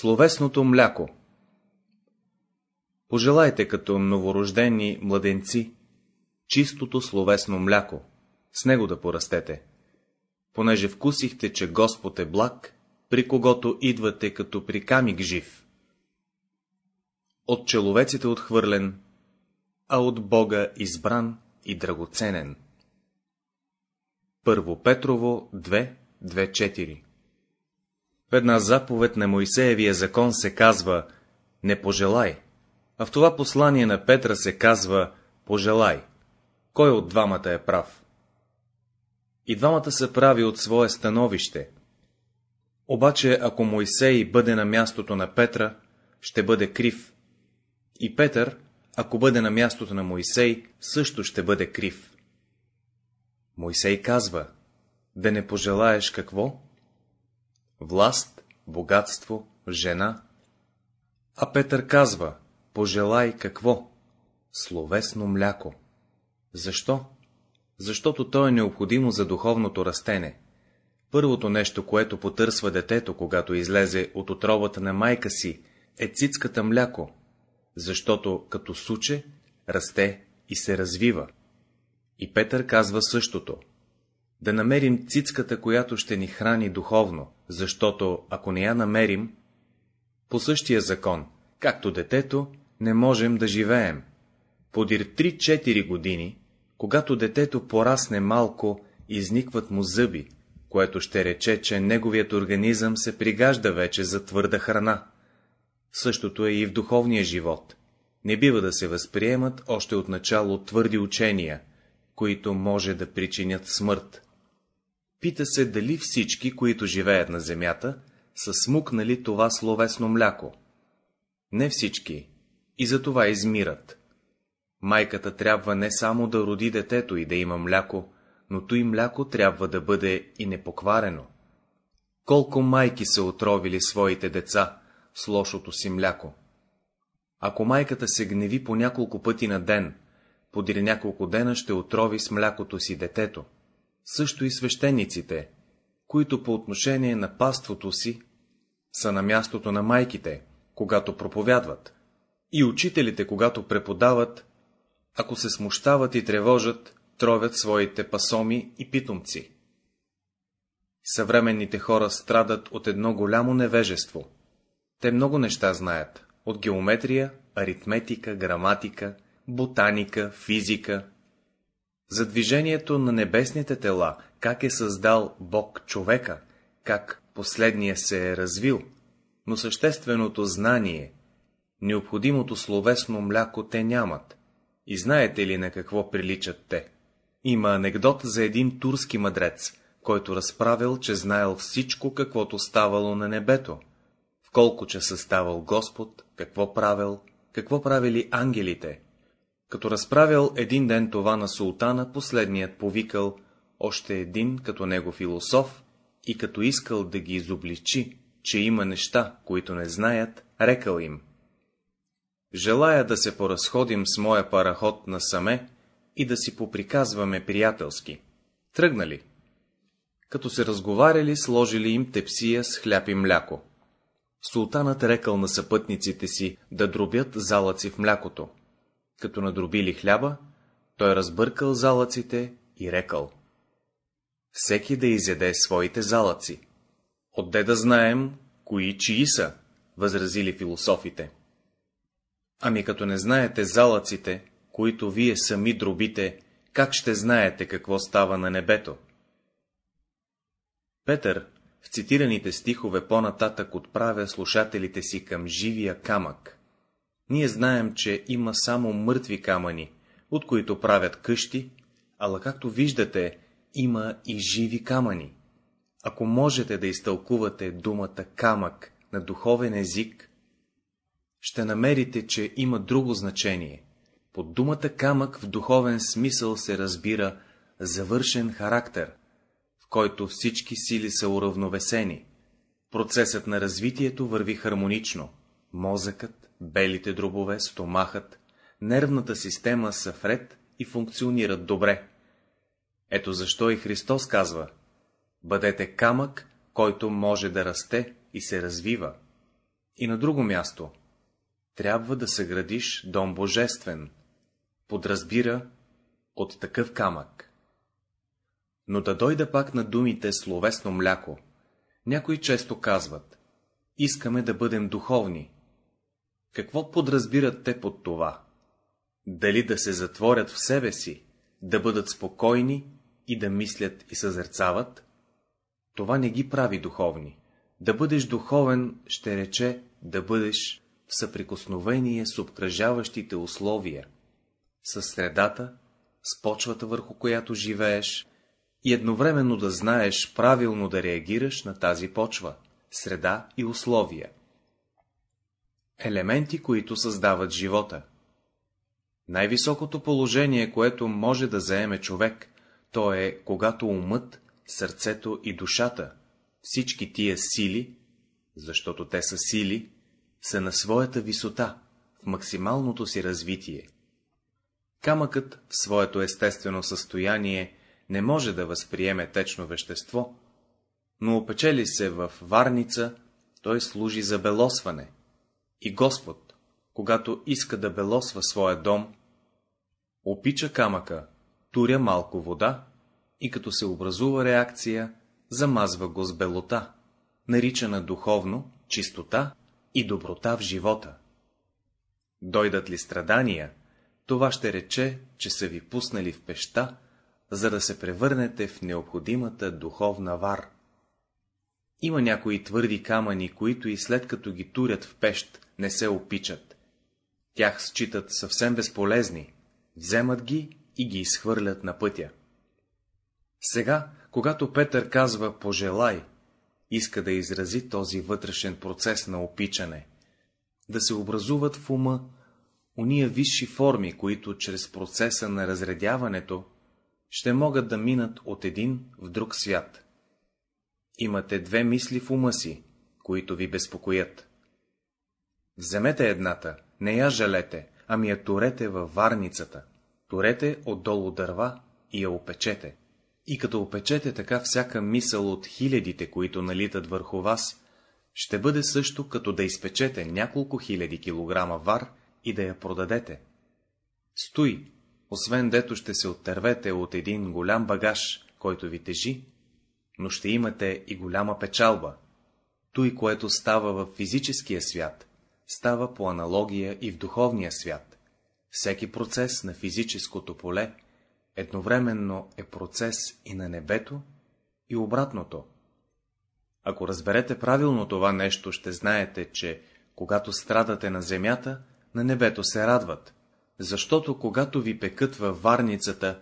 Словесното мляко Пожелайте като новорождени младенци чистото словесно мляко, с него да порастете, понеже вкусихте, че Господ е благ, при когото идвате като при камик жив. От человеците отхвърлен, а от Бога избран и драгоценен. Първо Петрово 2.2.4 В една заповед на Моисеевия закон се казва «Не пожелай», а в това послание на Петра се казва «Пожелай». Кой от двамата е прав? И двамата са прави от свое становище. Обаче, ако Моисей бъде на мястото на Петра, ще бъде крив. И Петър, ако бъде на мястото на Моисей, също ще бъде крив. Мойсей казва, да не пожелаеш какво? Власт, богатство, жена. А Петър казва, пожелай какво? Словесно мляко. Защо? Защото то е необходимо за духовното растене. Първото нещо, което потърсва детето, когато излезе от отробата на майка си, е цицката мляко, защото като суче, расте и се развива. И Петър казва същото. Да намерим цицката, която ще ни храни духовно, защото, ако не я намерим, по същия закон, както детето, не можем да живеем. Подир 3-4 години, когато детето порасне малко, изникват му зъби, което ще рече, че неговият организъм се пригажда вече за твърда храна. Същото е и в духовния живот. Не бива да се възприемат още от начало твърди учения, които може да причинят смърт. Пита се, дали всички, които живеят на земята, са смукнали това словесно мляко. Не всички, и за това измират. Майката трябва не само да роди детето и да има мляко, но той мляко трябва да бъде и непокварено. Колко майки са отровили своите деца с лошото си мляко? Ако майката се гневи по няколко пъти на ден, подир няколко дена ще отрови с млякото си детето. Също и свещениците, които по отношение на паството си са на мястото на майките, когато проповядват, и учителите, когато преподават, ако се смущават и тревожат, тровят своите пасоми и питомци. Съвременните хора страдат от едно голямо невежество. Те много неща знаят, от геометрия, аритметика, граматика, ботаника, физика. За движението на небесните тела, как е създал Бог човека, как последния се е развил, но същественото знание, необходимото словесно мляко те нямат. И знаете ли на какво приличат те? Има анекдот за един турски мъдрец, който разправил, че знаел всичко, каквото ставало на небето, в колко часа ставал Господ, какво правил, какво правили ангелите. Като разправил един ден това на султана, последният повикал още един като него философ и като искал да ги изобличи, че има неща, които не знаят, рекал им. Желая да се поразходим с моя параход насаме и да си поприказваме приятелски. Тръгнали. Като се разговаряли, сложили им тепсия с хляб и мляко. Султанът рекал на съпътниците си да дробят залъци в млякото. Като надробили хляба, той разбъркал залъците и рекал. Всеки да изяде своите залъци. Отде да знаем, кои чии са, възразили философите. Ами като не знаете залъците, които вие сами дробите, как ще знаете какво става на небето? Петър в цитираните стихове по-нататък отправя слушателите си към живия камък. Ние знаем, че има само мъртви камъни, от които правят къщи, ала както виждате, има и живи камъни. Ако можете да изтълкувате думата камък на духовен език, ще намерите, че има друго значение. Под думата камък в духовен смисъл се разбира завършен характер, в който всички сили са уравновесени. Процесът на развитието върви хармонично. Мозъкът, белите дробове, стомахът, нервната система са вред и функционират добре. Ето защо и Христос казва — бъдете камък, който може да расте и се развива. И на друго място, трябва да съградиш дом божествен, подразбира от такъв камък. Но да дойда пак на думите словесно мляко. Някои често казват, искаме да бъдем духовни. Какво подразбират те под това? Дали да се затворят в себе си, да бъдат спокойни и да мислят и съзерцават? Това не ги прави духовни. Да бъдеш духовен ще рече да бъдеш в съприкосновение с обкръжаващите условия, с средата, с почвата върху която живееш, и едновременно да знаеш правилно да реагираш на тази почва, среда и условия. Елементи, които създават живота. Най-високото положение, което може да заеме човек, то е, когато умът, сърцето и душата, всички тия сили, защото те са сили, са на своята висота, в максималното си развитие. Камъкът в своето естествено състояние не може да възприеме течно вещество, но опечели се в варница, той служи за белосване. И Господ, когато иска да белосва своя дом, опича камъка, туря малко вода и като се образува реакция, замазва го с белота, наричана духовно чистота и доброта в живота. Дойдат ли страдания, това ще рече, че са ви пуснали в пеща, за да се превърнете в необходимата духовна вар. Има някои твърди камъни, които и след като ги турят в пещ, не се опичат. Тях считат съвсем безполезни, вземат ги и ги изхвърлят на пътя. Сега, когато Петър казва «пожелай», иска да изрази този вътрешен процес на опичане, да се образуват в ума уния висши форми, които чрез процеса на разредяването ще могат да минат от един в друг свят. Имате две мисли в ума си, които ви безпокоят. Вземете едната, не я жалете, ами я турете във варницата, турете отдолу дърва и я опечете. И като опечете така всяка мисъл от хилядите, които налитат върху вас, ще бъде също като да изпечете няколко хиляди килограма вар и да я продадете. Стой, освен дето ще се оттървете от един голям багаж, който ви тежи, но ще имате и голяма печалба. Той, което става в физическия свят, става по аналогия и в духовния свят. Всеки процес на физическото поле едновременно е процес и на небето, и обратното. Ако разберете правилно това нещо, ще знаете, че, когато страдате на земята, на небето се радват, защото когато ви пекат във варницата,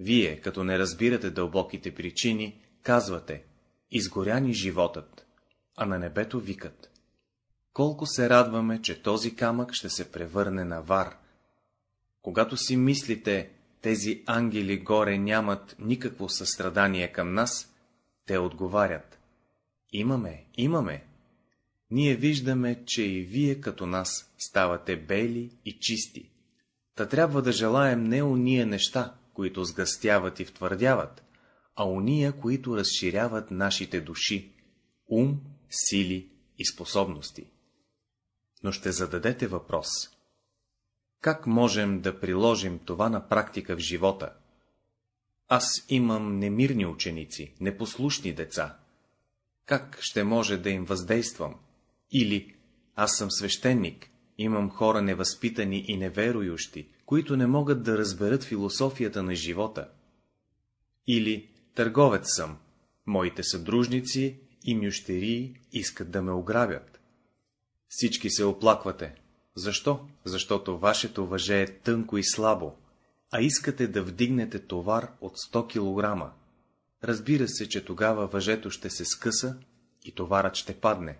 вие, като не разбирате дълбоките причини, казвате — изгоря ни животът, а на небето викат. Колко се радваме, че този камък ще се превърне на вар. Когато си мислите, тези ангели горе нямат никакво състрадание към нас, те отговарят. Имаме, имаме. Ние виждаме, че и вие като нас ставате бели и чисти. Та трябва да желаем не уния неща, които сгъстяват и втвърдяват, а уния, които разширяват нашите души, ум, сили и способности. Но ще зададете въпрос. Как можем да приложим това на практика в живота? Аз имам немирни ученици, непослушни деца. Как ще може да им въздействам? Или аз съм свещеник, имам хора невъзпитани и неверующи, които не могат да разберат философията на живота. Или търговец съм, моите съдружници и мющерии искат да ме ограбят. Всички се оплаквате. Защо? Защото вашето въже е тънко и слабо, а искате да вдигнете товар от 100 кг. Разбира се, че тогава въжето ще се скъса и товарът ще падне.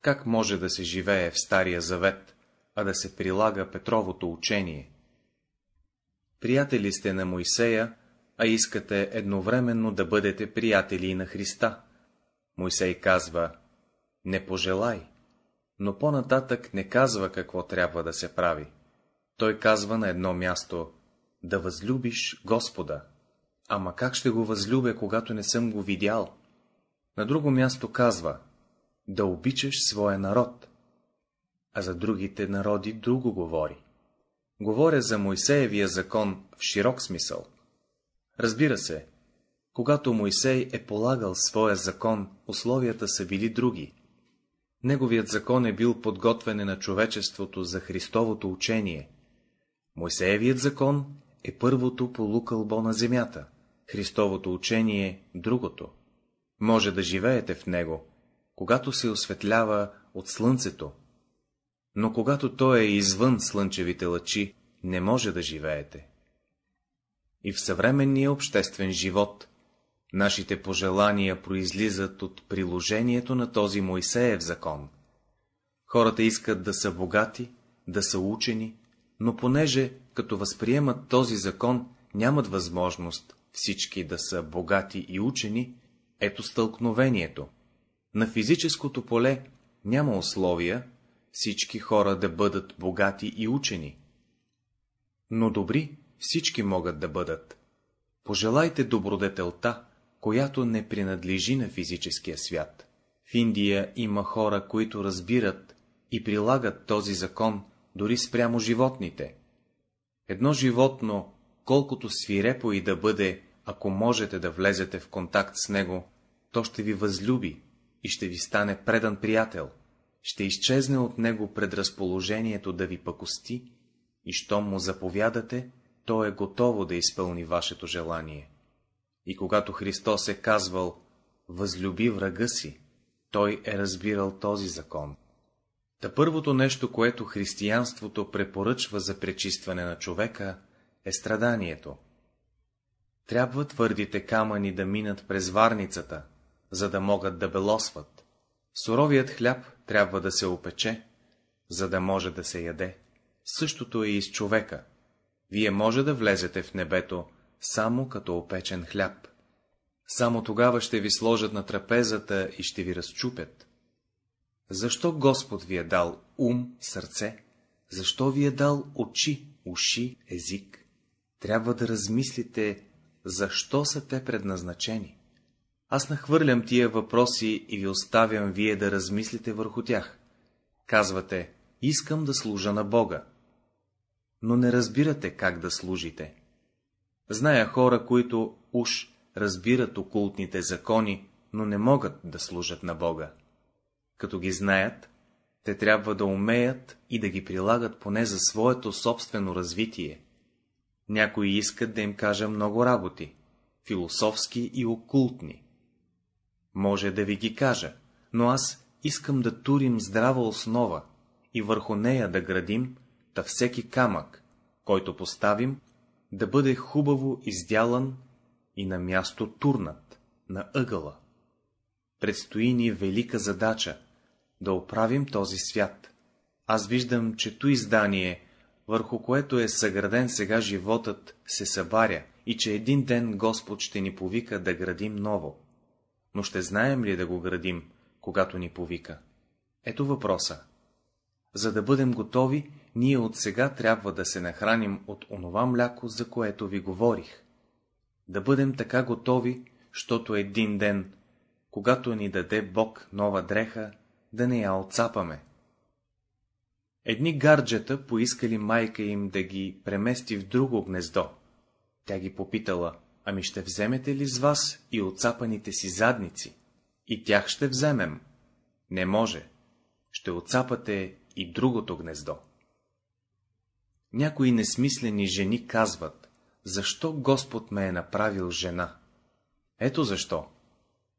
Как може да се живее в Стария Завет, а да се прилага Петровото учение? Приятели сте на Мойсея, а искате едновременно да бъдете приятели и на Христа. Мойсей казва, не пожелай, но по-нататък не казва какво трябва да се прави. Той казва на едно място, да възлюбиш Господа. Ама как ще го възлюбя, когато не съм го видял? На друго място казва, да обичаш своя народ. а за другите народи друго говори. Говоря за Мойсеевия закон в широк смисъл. Разбира се, когато Мойсей е полагал своя закон, условията са били други. Неговият закон е бил подготвяне на човечеството за Христовото учение. Мойсеевият закон е първото полукълбо на земята, Христовото учение другото. Може да живеете в него, когато се осветлява от слънцето, но когато то е извън слънчевите лъчи, не може да живеете. И в съвременния обществен живот нашите пожелания произлизат от приложението на този Моисеев закон. Хората искат да са богати, да са учени, но понеже, като възприемат този закон, нямат възможност всички да са богати и учени, ето стълкновението. На физическото поле няма условия всички хора да бъдат богати и учени. Но добри всички могат да бъдат. Пожелайте добродетелта, която не принадлежи на физическия свят. В Индия има хора, които разбират и прилагат този закон дори спрямо животните. Едно животно, колкото свирепо и да бъде, ако можете да влезете в контакт с него, то ще ви възлюби и ще ви стане предан приятел, ще изчезне от него предразположението да ви пакости, и щом му заповядате, то е готово да изпълни вашето желание. И когато Христос е казвал «Възлюби врага си», той е разбирал този закон. Та първото нещо, което християнството препоръчва за пречистване на човека, е страданието. Трябва твърдите камъни да минат през варницата, за да могат да белосват. Суровият хляб трябва да се опече, за да може да се яде. Същото е и с човека. Вие може да влезете в небето само като опечен хляб. Само тогава ще ви сложат на трапезата и ще ви разчупят. Защо Господ ви е дал ум, сърце? Защо ви е дал очи, уши, език? Трябва да размислите, защо са те предназначени. Аз нахвърлям тия въпроси и ви оставям вие да размислите върху тях. Казвате, искам да служа на Бога. Но не разбирате как да служите. Зная хора, които уж разбират окултните закони, но не могат да служат на Бога. Като ги знаят, те трябва да умеят и да ги прилагат поне за своето собствено развитие. Някои искат да им кажа много работи, философски и окултни. Може да ви ги кажа, но аз искам да турим здрава основа и върху нея да градим, та всеки камък, който поставим, да бъде хубаво издялан и на място турнат, на ъгъла. Предстои ни велика задача — да оправим този свят. Аз виждам, че то издание, върху което е съграден сега животът, се събаря и че един ден Господ ще ни повика да градим ново. Но ще знаем ли да го градим, когато ни повика? Ето въпроса. За да бъдем готови, ние от сега трябва да се нахраним от онова мляко, за което ви говорих. Да бъдем така готови, щото един ден, когато ни даде Бог нова дреха, да не я отцапаме. Едни гарджета поискали майка им да ги премести в друго гнездо. Тя ги попитала, ами ще вземете ли с вас и отцапаните си задници? И тях ще вземем. Не може. Ще отцапате и другото гнездо. Някои несмислени жени казват, защо Господ ме е направил жена? Ето защо.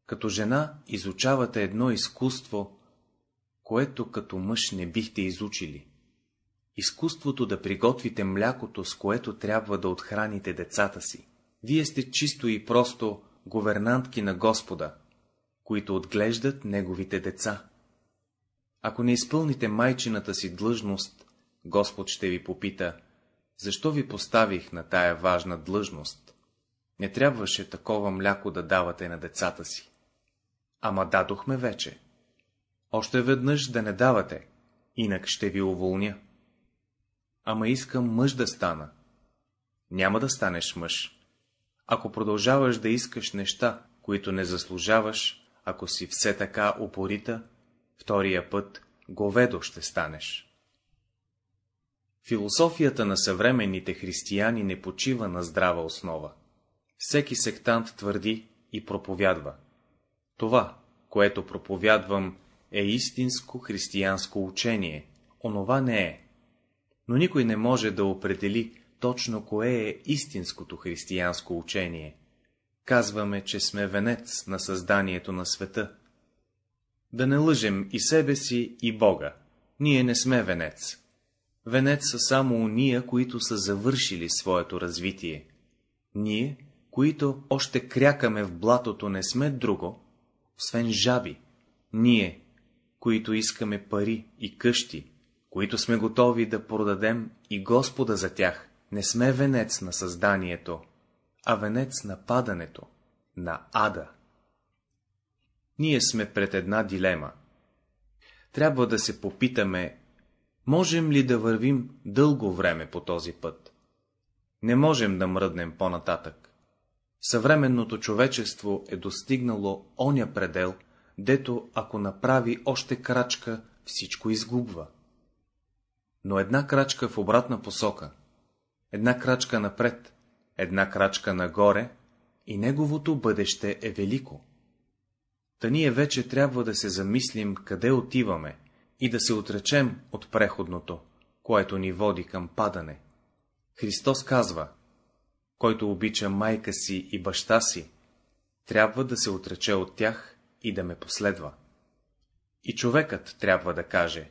Като жена изучавате едно изкуство, което като мъж не бихте изучили. Изкуството да приготвите млякото, с което трябва да отхраните децата си. Вие сте чисто и просто говернантки на Господа, които отглеждат неговите деца. Ако не изпълните майчината си длъжност, Господ ще ви попита, защо ви поставих на тая важна длъжност? Не трябваше такова мляко да давате на децата си. Ама дадохме вече. Още веднъж да не давате, инак ще ви уволня. Ама искам мъж да стана. Няма да станеш мъж. Ако продължаваш да искаш неща, които не заслужаваш, ако си все така упорита, втория път говедо ще станеш. Философията на съвременните християни не почива на здрава основа. Всеки сектант твърди и проповядва. Това, което проповядвам, е истинско християнско учение, онова не е. Но никой не може да определи точно кое е истинското християнско учение. Казваме, че сме венец на създанието на света. Да не лъжем и себе си, и Бога. Ние не сме венец. Венец са само уния, които са завършили своето развитие. Ние, които още крякаме в блатото, не сме друго, освен жаби. Ние, които искаме пари и къщи, които сме готови да продадем и Господа за тях, не сме венец на създанието, а венец на падането, на ада. Ние сме пред една дилема. Трябва да се попитаме, можем ли да вървим дълго време по този път? Не можем да мръднем по-нататък. Съвременното човечество е достигнало оня предел, дето ако направи още крачка, всичко изгубва. Но една крачка в обратна посока, една крачка напред, една крачка нагоре и неговото бъдеще е велико. Та ние вече трябва да се замислим къде отиваме и да се отречем от преходното, което ни води към падане. Христос казва, който обича майка си и баща си, трябва да се отрече от тях и да ме последва. И човекът трябва да каже,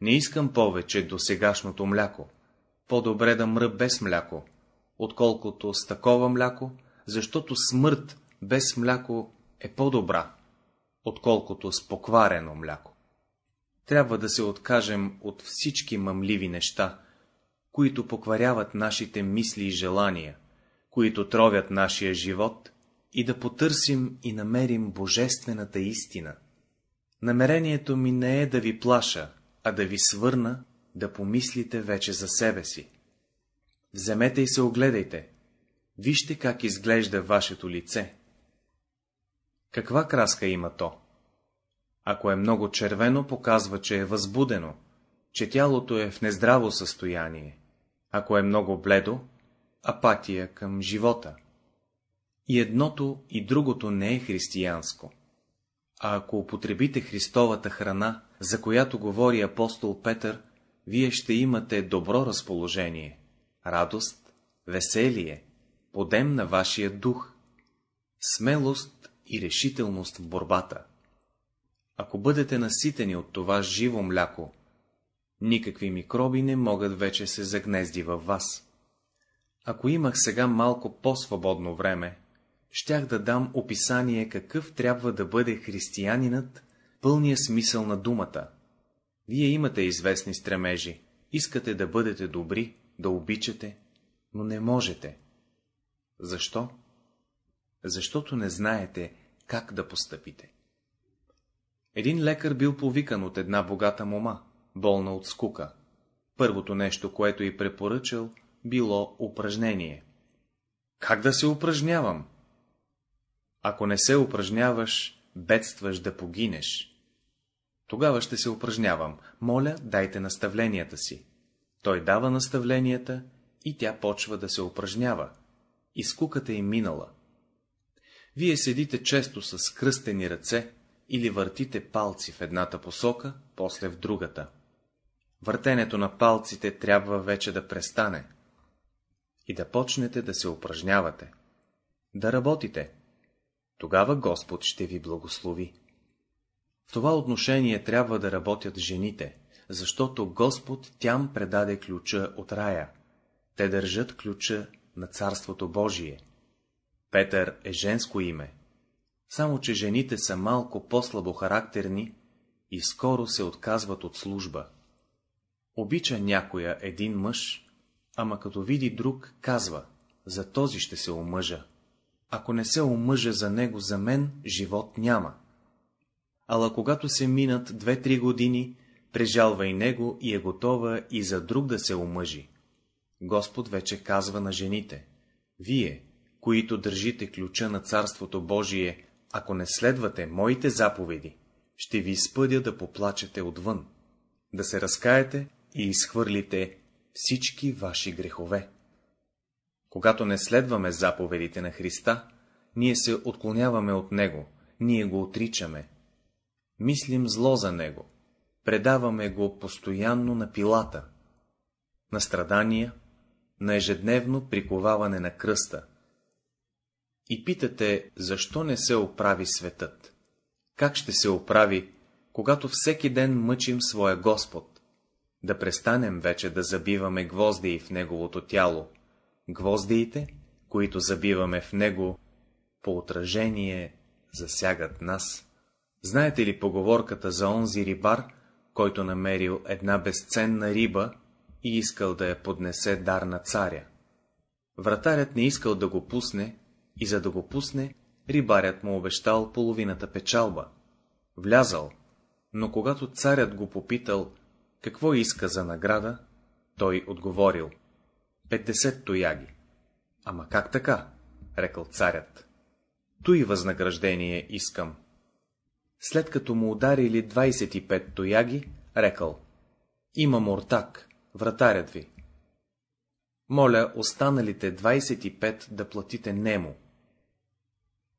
не искам повече до сегашното мляко, по-добре да мръ без мляко, отколкото с такова мляко, защото смърт без мляко е по-добра, отколкото с покварено мляко. Трябва да се откажем от всички мъмливи неща, които покваряват нашите мисли и желания, които тровят нашия живот, и да потърсим и намерим божествената истина. Намерението ми не е да ви плаша, а да ви свърна, да помислите вече за себе си. Вземете и се огледайте. Вижте как изглежда вашето лице. Каква краска има то? Ако е много червено, показва, че е възбудено, че тялото е в нездраво състояние. Ако е много бледо, апатия към живота. И едното и другото не е християнско. А ако употребите Христовата храна, за която говори апостол Петър, вие ще имате добро разположение, радост, веселие, подем на вашия дух, смелост и решителност в борбата. Ако бъдете наситени от това живо мляко, никакви микроби не могат вече се загнезди във вас. Ако имах сега малко по-свободно време, щях да дам описание какъв трябва да бъде християнинът, пълния смисъл на думата. Вие имате известни стремежи, искате да бъдете добри, да обичате, но не можете. Защо? Защото не знаете как да постъпите. Един лекар бил повикан от една богата мома, болна от скука. Първото нещо, което й препоръчал, било упражнение. Как да се упражнявам? Ако не се упражняваш, бедстваш да погинеш. Тогава ще се упражнявам. Моля, дайте наставленията си. Той дава наставленията и тя почва да се упражнява. И скуката е минала. Вие седите често с кръстени ръце или въртите палци в едната посока, после в другата. Въртенето на палците трябва вече да престане и да почнете да се упражнявате, да работите. Тогава Господ ще ви благослови. В това отношение трябва да работят жените, защото Господ тям предаде ключа от рая. Те държат ключа на Царството Божие. Петър е женско име, само че жените са малко по-слабо характерни и скоро се отказват от служба. Обича някоя един мъж, ама като види друг, казва, за този ще се омъжа. Ако не се омъжа за него, за мен живот няма. Ала когато се минат две-три години, прежалва и него и е готова и за друг да се омъжи. Господ вече казва на жените, вие, които държите ключа на Царството Божие, ако не следвате моите заповеди, ще ви изпъдя да поплачете отвън, да се разкаете и изхвърлите всички ваши грехове. Когато не следваме заповедите на Христа, ние се отклоняваме от Него, ние го отричаме. Мислим зло за Него, предаваме го постоянно на пилата, на страдания, на ежедневно приковаване на кръста. И питате, защо не се оправи светът? Как ще се оправи, когато всеки ден мъчим своя Господ? Да престанем вече да забиваме гвоздии в Неговото тяло. Гвоздиите, които забиваме в Него, по отражение засягат нас. Знаете ли поговорката за онзи рибар, който намерил една безценна риба и искал да я поднесе дар на царя? Вратарят не искал да го пусне, и за да го пусне, рибарят му обещал половината печалба. Влязал, но когато царят го попитал, какво иска за награда, той отговорил — 50 тояги. Ама как така? рекал царят. Той възнаграждение искам. След като му ударили 25 тояги, рекал — имам ортак, вратарят ви. Моля останалите 25 да платите нему.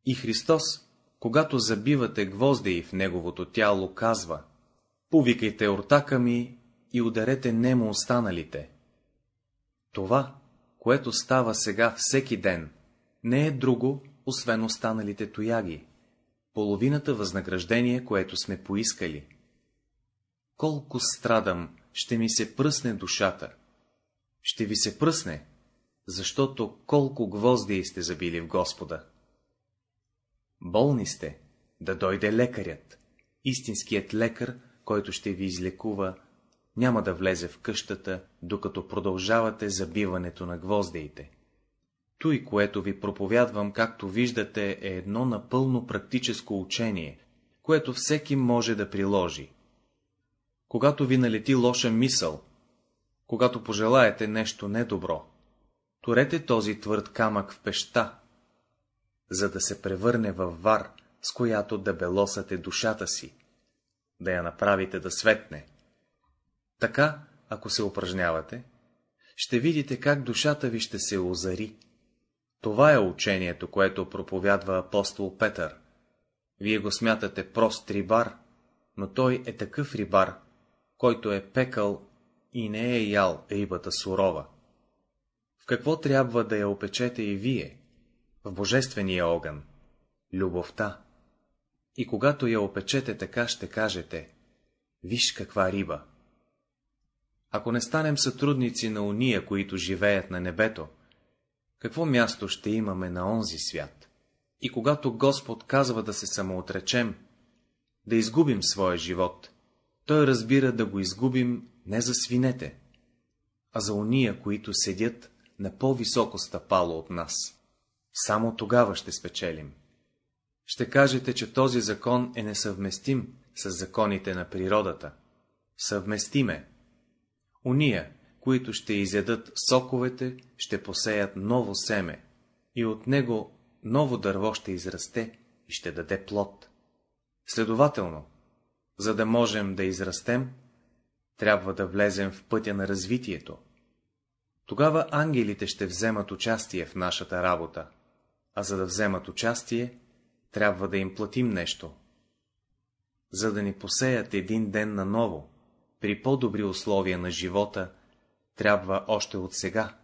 И Христос, когато забивате гвоздеи в неговото тяло, казва — повикайте ортака ми и ударете немо останалите. Това, което става сега всеки ден, не е друго, освен останалите тояги, половината възнаграждение, което сме поискали. Колко страдам, ще ми се пръсне душата. Ще ви се пръсне, защото колко гвозди сте забили в Господа. Болни сте, да дойде лекарят. Истинският лекар, който ще ви излекува, няма да влезе в къщата, докато продължавате забиването на гвоздеите. Той, което ви проповядвам, както виждате, е едно напълно практическо учение, което всеки може да приложи. Когато ви налети лоша мисъл, когато пожелаете нещо недобро, турете този твърд камък в пеща, за да се превърне във вар, с която да белосате душата си, да я направите да светне. Така, ако се упражнявате, ще видите как душата ви ще се озари. Това е учението, което проповядва апостол Петър. Вие го смятате прост рибар, но той е такъв рибар, който е пекал и не е ял рибата сурова. В какво трябва да я опечете и вие? В божествения огън, любовта. И когато я опечете така, ще кажете, виж каква риба. Ако не станем сътрудници на уния, които живеят на небето, какво място ще имаме на онзи свят? И когато Господ казва да се самоотречем, да изгубим своя живот, той разбира да го изгубим не за свинете, а за уния, които седят на по-високо стъпало от нас. Само тогава ще спечелим. Ще кажете, че този закон е несъвместим с законите на природата. Съвместиме. Уния, които ще изядат соковете, ще посеят ново семе, и от него ново дърво ще израсте и ще даде плод. Следователно, за да можем да израстем, трябва да влезем в пътя на развитието. Тогава ангелите ще вземат участие в нашата работа, а за да вземат участие, трябва да им платим нещо. За да ни посеят един ден наново, при по-добри условия на живота, трябва още от сега,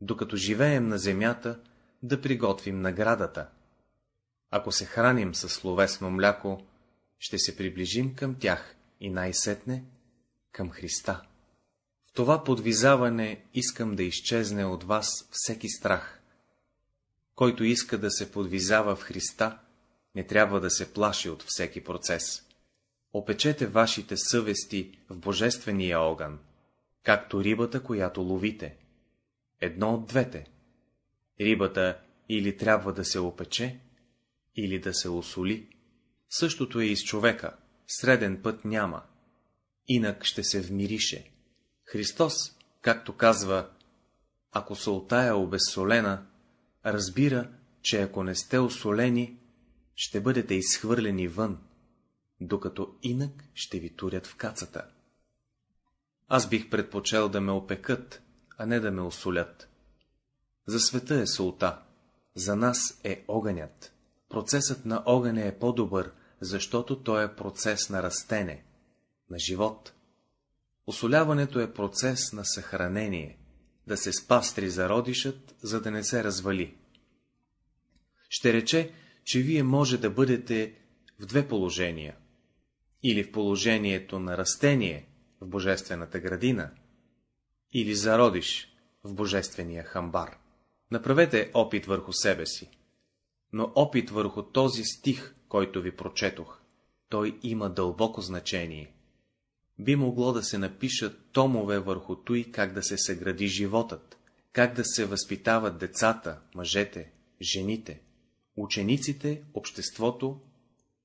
докато живеем на земята, да приготвим наградата. Ако се храним със словесно мляко, ще се приближим към тях и най-сетне към Христа. В това подвизаване искам да изчезне от вас всеки страх. Който иска да се подвизава в Христа, не трябва да се плаши от всеки процес. Опечете вашите съвести в божествения огън, както рибата, която ловите. Едно от двете. Рибата или трябва да се опече, или да се осоли. Същото е и с човека, среден път няма, инак ще се вмирише. Христос, както казва, ако солта е обезсолена, разбира, че ако не сте осолени, ще бъдете изхвърлени вън. докато инак ще ви турят в кацата. Аз бих предпочел да ме опекат, а не да ме осолят. За света е солта, за нас е огънят. Процесът на огъня е по-добър, защото той е процес на растене, на живот. Осоляването е процес на съхранение, да се спастри зародишът, за да не се развали. Ще рече, че вие може да бъдете в две положения. Или в положението на растение в Божествената градина, или зародиш в Божествения хамбар. Направете опит върху себе си. Но опит върху този стих, който ви прочетох, той има дълбоко значение. Би могло да се напишат томове върху той, как да се съгради животът, как да се възпитават децата, мъжете, жените, учениците, обществото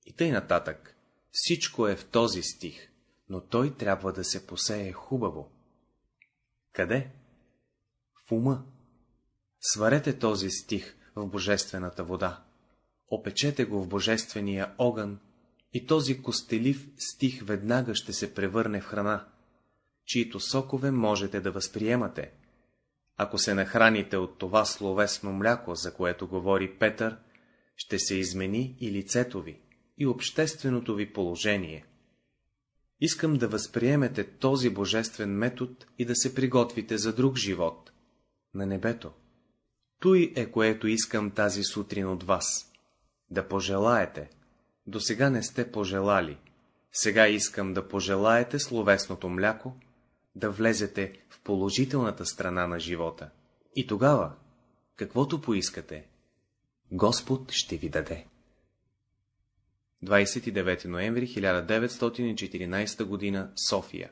и тъй нататък. Всичко е в този стих, но той трябва да се посее хубаво. Къде? В ума. Сварете този стих в божествената вода. Опечете го в божествения огън и този костелив стих веднага ще се превърне в храна, чието сокове можете да възприемате. Ако се нахраните от това словесно мляко, за което говори Петър, ще се измени и лицето ви, и общественото ви положение. Искам да възприемете този божествен метод и да се приготвите за друг живот, на небето. Той е, което искам тази сутрин от вас. Да пожелаете. До сега не сте пожелали. Сега искам да пожелаете словесното мляко, да влезете в положителната страна на живота. И тогава, каквото поискате, Господ ще ви даде. 29 ноември 1914 г. София